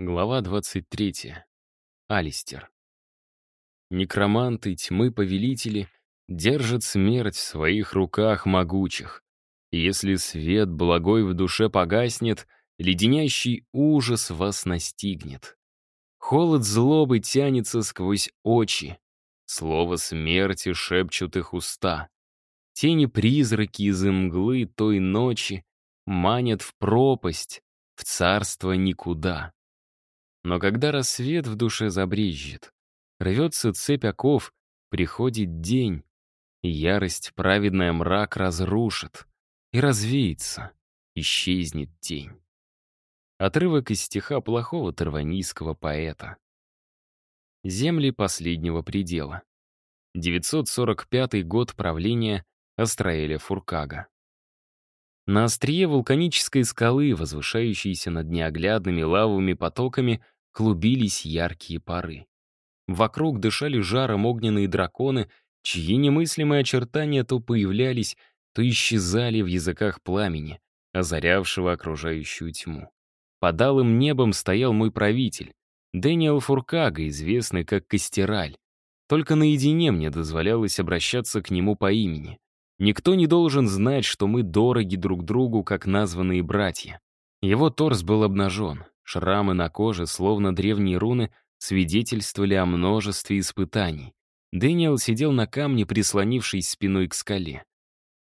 Глава 23. Алистер. Некроманты, тьмы, повелители держат смерть в своих руках могучих. Если свет благой в душе погаснет, леденящий ужас вас настигнет. Холод злобы тянется сквозь очи. Слово смерти шепчут их уста. Тени-призраки из мглы той ночи манят в пропасть, в царство никуда. Но когда рассвет в душе забрежет, рвется цепь оков, приходит день, и ярость праведная мрак разрушит, и развеется, исчезнет тень. Отрывок из стиха плохого тарванийского поэта. Земли последнего предела. 945 год правления Астраэля Фуркага. На острие вулканической скалы, возвышающейся над неоглядными лавовыми потоками, клубились яркие пары. Вокруг дышали жаром огненные драконы, чьи немыслимые очертания то появлялись, то исчезали в языках пламени, озарявшего окружающую тьму. Под алым небом стоял мой правитель, Дэниел Фуркага, известный как Костераль. Только наедине мне дозволялось обращаться к нему по имени. Никто не должен знать, что мы дороги друг другу, как названные братья. Его торс был обнажен. Шрамы на коже, словно древние руны, свидетельствовали о множестве испытаний. Дэниел сидел на камне, прислонившись спиной к скале.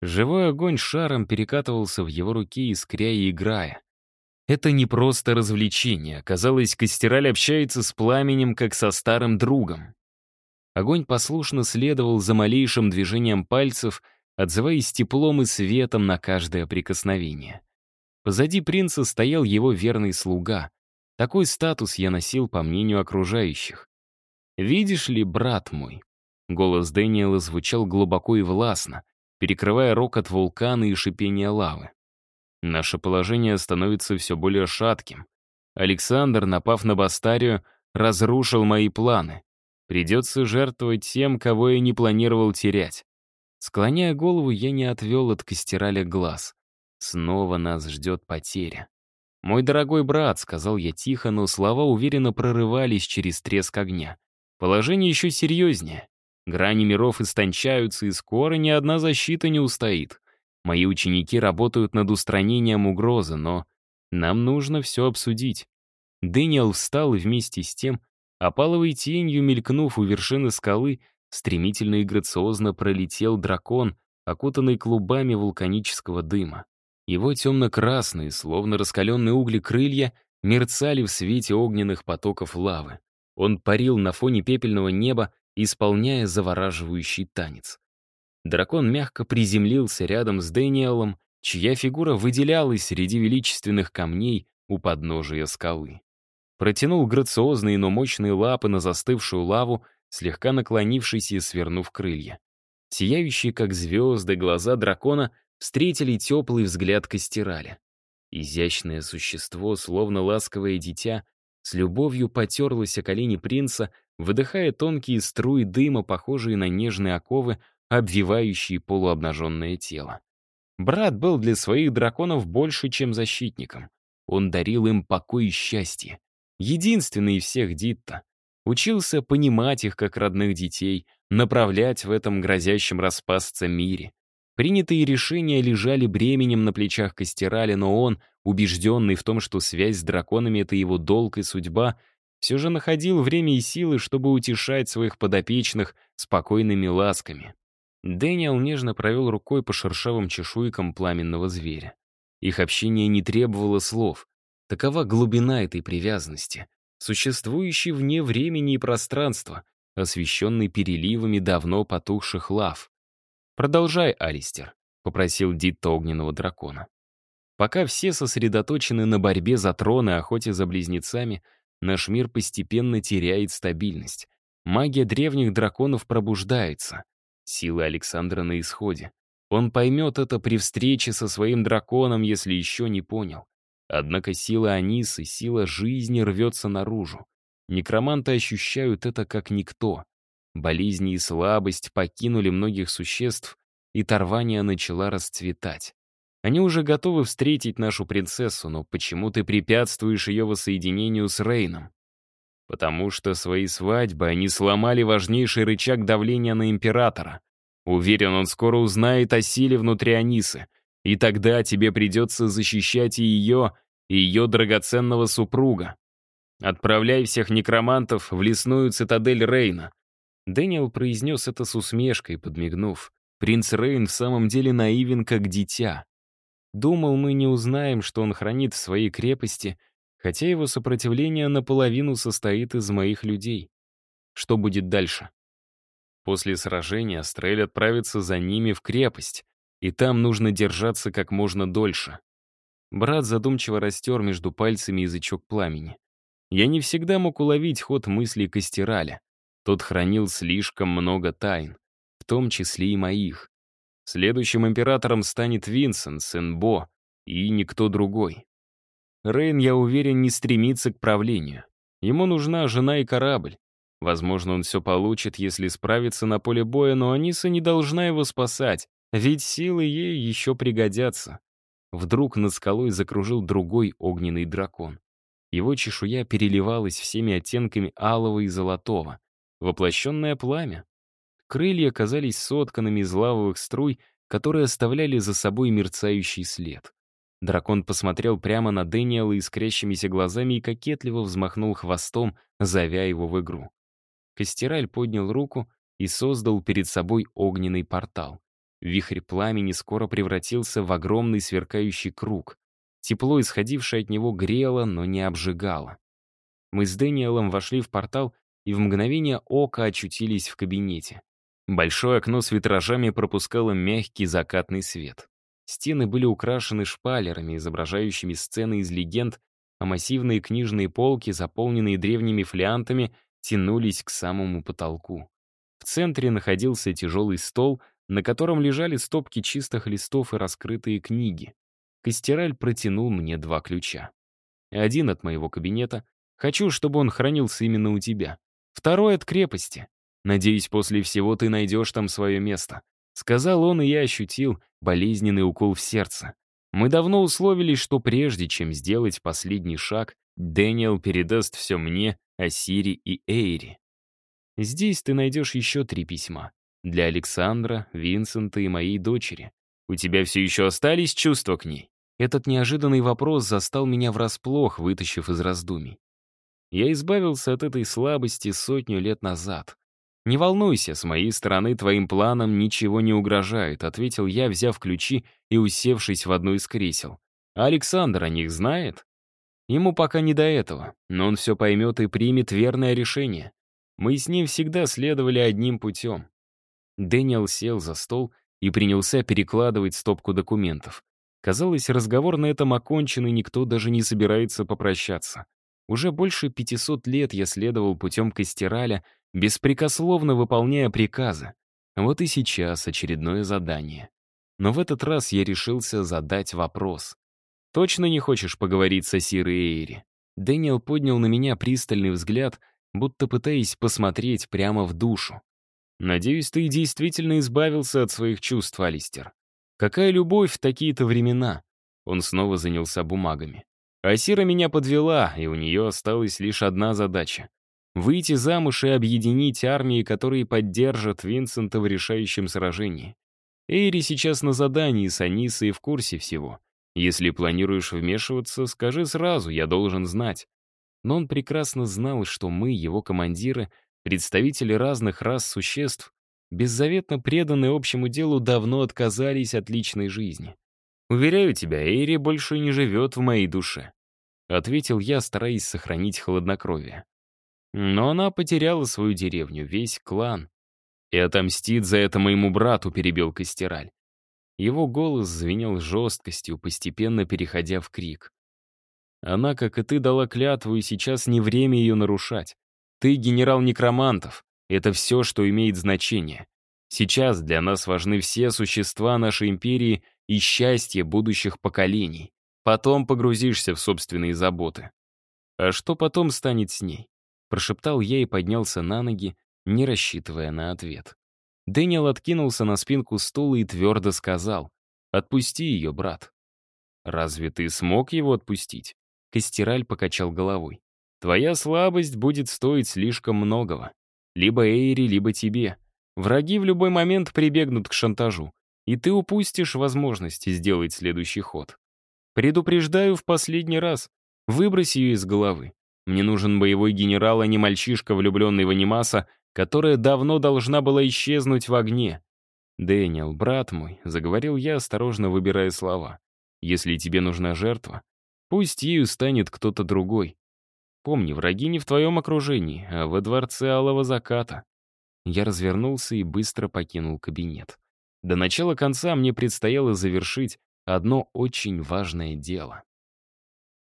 Живой огонь шаром перекатывался в его руки, искря и играя. Это не просто развлечение. Казалось, Костераль общается с пламенем, как со старым другом. Огонь послушно следовал за малейшим движением пальцев, отзываясь теплом и светом на каждое прикосновение. Позади принца стоял его верный слуга. Такой статус я носил по мнению окружающих. «Видишь ли, брат мой?» Голос Дэниела звучал глубоко и властно, перекрывая рокот вулкана и шипение лавы. Наше положение становится все более шатким. Александр, напав на Бастарию, разрушил мои планы. Придется жертвовать тем, кого я не планировал терять. Склоняя голову, я не отвел от костераля глаз. Снова нас ждет потеря. «Мой дорогой брат», — сказал я тихо, но слова уверенно прорывались через треск огня. «Положение еще серьезнее. Грани миров истончаются, и скоро ни одна защита не устоит. Мои ученики работают над устранением угрозы, но нам нужно все обсудить». Дэниел встал и вместе с тем, опаловой тенью мелькнув у вершины скалы, стремительно и грациозно пролетел дракон, окутанный клубами вулканического дыма. Его темно-красные, словно раскаленные угли крылья, мерцали в свете огненных потоков лавы. Он парил на фоне пепельного неба, исполняя завораживающий танец. Дракон мягко приземлился рядом с Дэниелом, чья фигура выделялась среди величественных камней у подножия скалы. Протянул грациозные, но мощные лапы на застывшую лаву, слегка наклонившись и свернув крылья. Сияющие, как звезды, глаза дракона встретили теплый взгляд Костераля. Изящное существо, словно ласковое дитя, с любовью потерлось о колени принца, выдыхая тонкие струи дыма, похожие на нежные оковы, обвивающие полуобнаженное тело. Брат был для своих драконов больше, чем защитником. Он дарил им покой и счастье. Единственный из всех Дитта. Учился понимать их как родных детей, направлять в этом грозящем распасться мире. Принятые решения лежали бременем на плечах Костерали, но он, убежденный в том, что связь с драконами — это его долг и судьба, все же находил время и силы, чтобы утешать своих подопечных спокойными ласками. Дэниел нежно провел рукой по шершавым чешуйкам пламенного зверя. Их общение не требовало слов. Такова глубина этой привязанности, существующей вне времени и пространства, освещенной переливами давно потухших лав. «Продолжай, Алистер», — попросил Дитта огненного дракона. Пока все сосредоточены на борьбе за трон и охоте за близнецами, наш мир постепенно теряет стабильность. Магия древних драконов пробуждается. Сила Александра на исходе. Он поймет это при встрече со своим драконом, если еще не понял. Однако сила Анисы, сила жизни рвется наружу. Некроманты ощущают это как никто. Болезни и слабость покинули многих существ, и Тарвания начала расцветать. Они уже готовы встретить нашу принцессу, но почему ты препятствуешь ее воссоединению с Рейном? Потому что своей свадьбы они сломали важнейший рычаг давления на императора. Уверен, он скоро узнает о силе внутри Анисы, и тогда тебе придется защищать и ее, и ее драгоценного супруга. Отправляй всех некромантов в лесную цитадель Рейна. Дэниел произнес это с усмешкой, подмигнув. Принц Рейн в самом деле наивен, как дитя. Думал, мы не узнаем, что он хранит в своей крепости, хотя его сопротивление наполовину состоит из моих людей. Что будет дальше? После сражения Астрель отправится за ними в крепость, и там нужно держаться как можно дольше. Брат задумчиво растер между пальцами язычок пламени. Я не всегда мог уловить ход мыслей Костераля. Тот хранил слишком много тайн, в том числе и моих. Следующим императором станет Винсент, сын Бо, и никто другой. Рейн, я уверен, не стремится к правлению. Ему нужна жена и корабль. Возможно, он все получит, если справится на поле боя, но Аниса не должна его спасать, ведь силы ей еще пригодятся. Вдруг над скалой закружил другой огненный дракон. Его чешуя переливалась всеми оттенками алого и золотого. Воплощенное пламя. Крылья казались сотканными из лавовых струй, которые оставляли за собой мерцающий след. Дракон посмотрел прямо на Дэниела искрящимися глазами и кокетливо взмахнул хвостом, зовя его в игру. Костераль поднял руку и создал перед собой огненный портал. Вихрь пламени скоро превратился в огромный сверкающий круг. Тепло, исходившее от него, грело, но не обжигало. Мы с Дэниелом вошли в портал и в мгновение ока очутились в кабинете. Большое окно с витражами пропускало мягкий закатный свет. Стены были украшены шпалерами, изображающими сцены из легенд, а массивные книжные полки, заполненные древними флиантами, тянулись к самому потолку. В центре находился тяжелый стол, на котором лежали стопки чистых листов и раскрытые книги. Костераль протянул мне два ключа. Один от моего кабинета. Хочу, чтобы он хранился именно у тебя. Второй от крепости. Надеюсь, после всего ты найдешь там свое место. Сказал он, и я ощутил болезненный укол в сердце. Мы давно условились, что прежде чем сделать последний шаг, Дэниел передаст все мне, Асири и Эйри. Здесь ты найдешь еще три письма. Для Александра, Винсента и моей дочери. У тебя все еще остались чувства к ней? Этот неожиданный вопрос застал меня врасплох, вытащив из раздумий. Я избавился от этой слабости сотню лет назад. «Не волнуйся, с моей стороны твоим планам ничего не угрожает», ответил я, взяв ключи и усевшись в одну из кресел. «А Александр о них знает?» Ему пока не до этого, но он все поймет и примет верное решение. Мы с ним всегда следовали одним путем. Дэниел сел за стол и принялся перекладывать стопку документов. Казалось, разговор на этом окончен, и никто даже не собирается попрощаться. Уже больше 500 лет я следовал путем Костераля, беспрекословно выполняя приказы. Вот и сейчас очередное задание. Но в этот раз я решился задать вопрос. «Точно не хочешь поговорить со Асирой Эйри?» Дэниел поднял на меня пристальный взгляд, будто пытаясь посмотреть прямо в душу. «Надеюсь, ты действительно избавился от своих чувств, Алистер. Какая любовь в такие-то времена?» Он снова занялся бумагами. Асира меня подвела, и у нее осталась лишь одна задача — выйти замуж и объединить армии, которые поддержат Винсента в решающем сражении. Эйри сейчас на задании с Анисой и в курсе всего. Если планируешь вмешиваться, скажи сразу, я должен знать. Но он прекрасно знал, что мы, его командиры, представители разных рас существ, беззаветно преданные общему делу, давно отказались от личной жизни. «Уверяю тебя, Эйри больше не живет в моей душе», — ответил я, стараясь сохранить хладнокровие. Но она потеряла свою деревню, весь клан. «И отомстит за это моему брату», — перебил Костераль. Его голос звенел жесткостью, постепенно переходя в крик. «Она, как и ты, дала клятву, и сейчас не время ее нарушать. Ты генерал некромантов. Это все, что имеет значение. Сейчас для нас важны все существа нашей империи и счастье будущих поколений. Потом погрузишься в собственные заботы. «А что потом станет с ней?» Прошептал я и поднялся на ноги, не рассчитывая на ответ. Дэниел откинулся на спинку стула и твердо сказал, «Отпусти ее, брат». «Разве ты смог его отпустить?» Костераль покачал головой. «Твоя слабость будет стоить слишком многого. Либо Эйри, либо тебе. Враги в любой момент прибегнут к шантажу и ты упустишь возможность сделать следующий ход. Предупреждаю в последний раз, выбрось ее из головы. Мне нужен боевой генерал, а не мальчишка, влюбленный в анимаса, которая давно должна была исчезнуть в огне. «Дэниел, брат мой», — заговорил я, осторожно выбирая слова, — «если тебе нужна жертва, пусть ею станет кто-то другой. Помни, враги не в твоем окружении, а во дворце Алого Заката». Я развернулся и быстро покинул кабинет. До начала конца мне предстояло завершить одно очень важное дело.